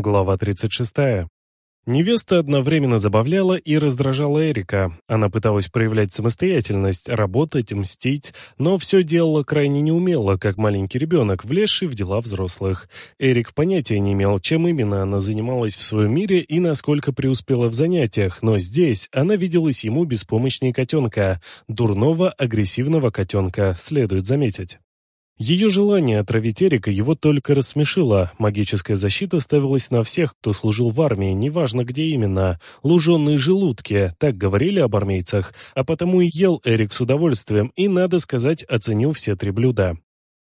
Глава 36. Невеста одновременно забавляла и раздражала Эрика. Она пыталась проявлять самостоятельность, работать, мстить, но все делала крайне неумело, как маленький ребенок, влезший в дела взрослых. Эрик понятия не имел, чем именно она занималась в своем мире и насколько преуспела в занятиях, но здесь она виделась ему беспомощнее котенка, дурного, агрессивного котенка, следует заметить. Ее желание отравить Эрика его только рассмешило. Магическая защита ставилась на всех, кто служил в армии, неважно где именно. Луженые желудки, так говорили об армейцах, а потому и ел Эрик с удовольствием, и, надо сказать, оценил все три блюда.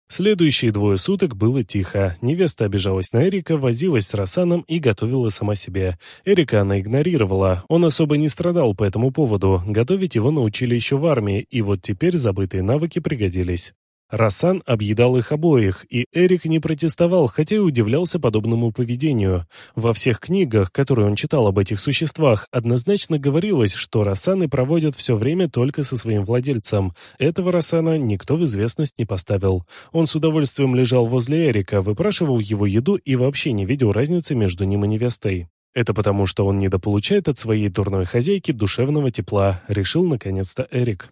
Следующие двое суток было тихо. Невеста обижалась на Эрика, возилась с Рассаном и готовила сама себе. Эрика она игнорировала. Он особо не страдал по этому поводу. Готовить его научили еще в армии, и вот теперь забытые навыки пригодились. Рассан объедал их обоих, и Эрик не протестовал, хотя и удивлялся подобному поведению. Во всех книгах, которые он читал об этих существах, однозначно говорилось, что Рассаны проводят все время только со своим владельцем. Этого Рассана никто в известность не поставил. Он с удовольствием лежал возле Эрика, выпрашивал его еду и вообще не видел разницы между ним и невестой. Это потому, что он недополучает от своей дурной хозяйки душевного тепла, решил наконец-то Эрик.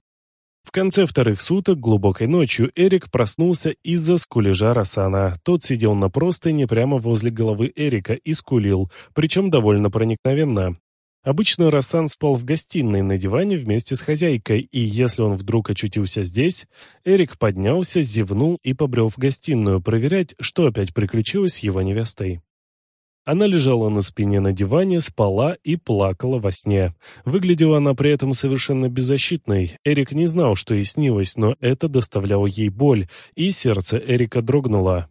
В конце вторых суток, глубокой ночью, Эрик проснулся из-за скулежа Рассана. Тот сидел на простыне прямо возле головы Эрика и скулил, причем довольно проникновенно. Обычно Рассан спал в гостиной на диване вместе с хозяйкой, и если он вдруг очутился здесь, Эрик поднялся, зевнул и побрел в гостиную проверять, что опять приключилось с его невестой. Она лежала на спине на диване, спала и плакала во сне. Выглядела она при этом совершенно беззащитной. Эрик не знал, что ей снилось, но это доставляло ей боль, и сердце Эрика дрогнуло.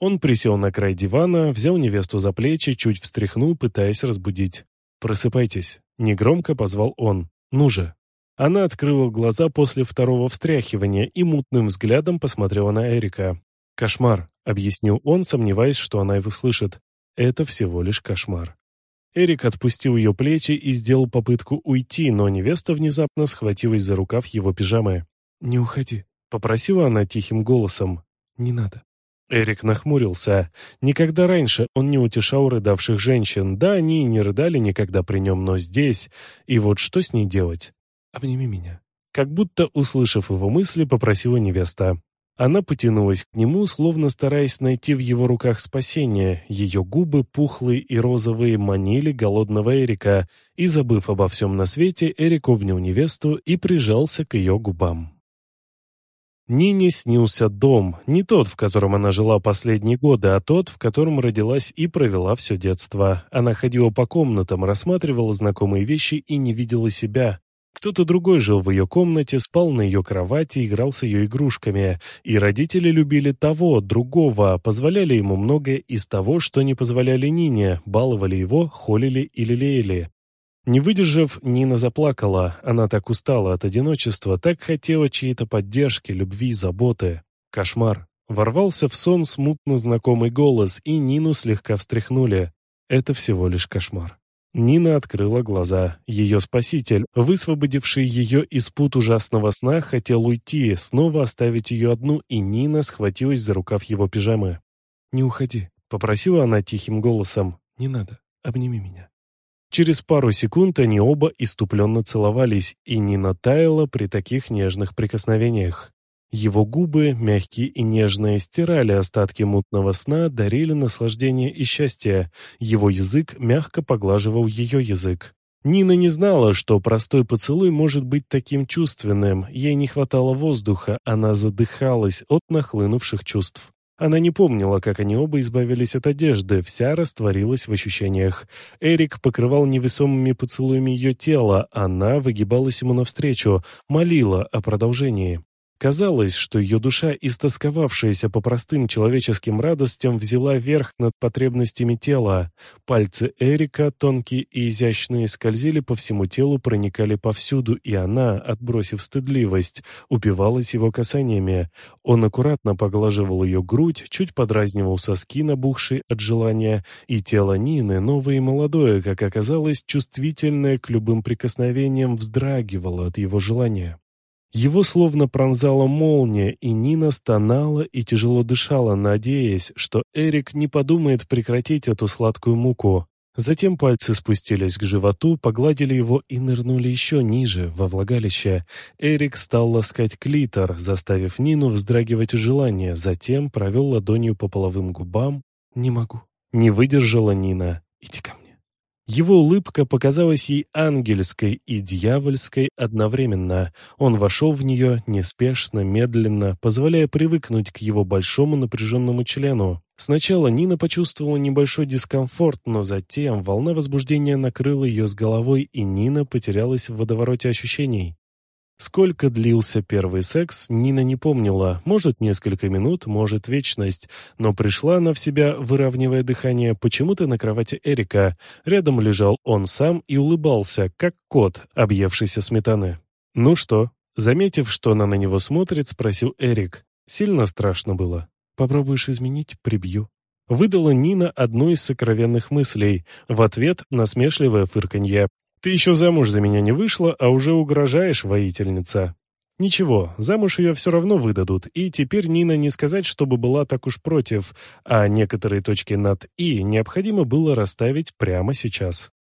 Он присел на край дивана, взял невесту за плечи, чуть встряхнул, пытаясь разбудить. «Просыпайтесь», — негромко позвал он. «Ну же». Она открыла глаза после второго встряхивания и мутным взглядом посмотрела на Эрика. «Кошмар», — объяснил он, сомневаясь, что она его слышит. Это всего лишь кошмар. Эрик отпустил ее плечи и сделал попытку уйти, но невеста внезапно схватилась за рукав его пижамы. «Не уходи», — попросила она тихим голосом. «Не надо». Эрик нахмурился. Никогда раньше он не утешал рыдавших женщин. Да, они не рыдали никогда при нем, но здесь. И вот что с ней делать? «Обними меня». Как будто, услышав его мысли, попросила невеста. Она потянулась к нему, словно стараясь найти в его руках спасение. Ее губы, пухлые и розовые, манили голодного Эрика, и, забыв обо всем на свете, Эрик обнял невесту и прижался к ее губам. Нине снился дом, не тот, в котором она жила последние годы, а тот, в котором родилась и провела все детство. Она ходила по комнатам, рассматривала знакомые вещи и не видела себя. Кто-то другой жил в ее комнате, спал на ее кровати, играл с ее игрушками. И родители любили того, другого, позволяли ему многое из того, что не позволяли Нине, баловали его, холили и лелеяли. Не выдержав, Нина заплакала. Она так устала от одиночества, так хотела чьей-то поддержки, любви, заботы. Кошмар. Ворвался в сон смутно знакомый голос, и Нину слегка встряхнули. Это всего лишь кошмар. Нина открыла глаза. Ее спаситель, высвободивший ее из пут ужасного сна, хотел уйти, снова оставить ее одну, и Нина схватилась за рукав его пижамы. «Не уходи», — попросила она тихим голосом. «Не надо, обними меня». Через пару секунд они оба иступленно целовались, и Нина таяла при таких нежных прикосновениях. Его губы, мягкие и нежные, стирали остатки мутного сна, дарили наслаждение и счастье. Его язык мягко поглаживал ее язык. Нина не знала, что простой поцелуй может быть таким чувственным. Ей не хватало воздуха, она задыхалась от нахлынувших чувств. Она не помнила, как они оба избавились от одежды, вся растворилась в ощущениях. Эрик покрывал невесомыми поцелуями ее тело, она выгибалась ему навстречу, молила о продолжении. Казалось, что ее душа, истосковавшаяся по простым человеческим радостям, взяла верх над потребностями тела. Пальцы Эрика, тонкие и изящные, скользили по всему телу, проникали повсюду, и она, отбросив стыдливость, упивалась его касаниями. Он аккуратно поглаживал ее грудь, чуть подразнивал соски, набухшие от желания, и тело Нины, новое и молодое, как оказалось, чувствительное к любым прикосновениям, вздрагивало от его желания. Его словно пронзала молния, и Нина стонала и тяжело дышала, надеясь, что Эрик не подумает прекратить эту сладкую муку. Затем пальцы спустились к животу, погладили его и нырнули еще ниже, во влагалище. Эрик стал ласкать клитор, заставив Нину вздрагивать желание, затем провел ладонью по половым губам. «Не могу». Не выдержала Нина. «Иди ко мне». Его улыбка показалась ей ангельской и дьявольской одновременно. Он вошел в нее неспешно, медленно, позволяя привыкнуть к его большому напряженному члену. Сначала Нина почувствовала небольшой дискомфорт, но затем волна возбуждения накрыла ее с головой, и Нина потерялась в водовороте ощущений. Сколько длился первый секс, Нина не помнила. Может, несколько минут, может, вечность. Но пришла она в себя, выравнивая дыхание, почему-то на кровати Эрика. Рядом лежал он сам и улыбался, как кот, объевшийся сметаны. «Ну что?» Заметив, что она на него смотрит, спросил Эрик. Сильно страшно было. «Попробуешь изменить? Прибью». Выдала Нина одну из сокровенных мыслей. В ответ насмешливое фырканье. Ты еще замуж за меня не вышла, а уже угрожаешь, воительница. Ничего, замуж ее все равно выдадут, и теперь Нина не сказать, чтобы была так уж против, а некоторые точки над «и» необходимо было расставить прямо сейчас.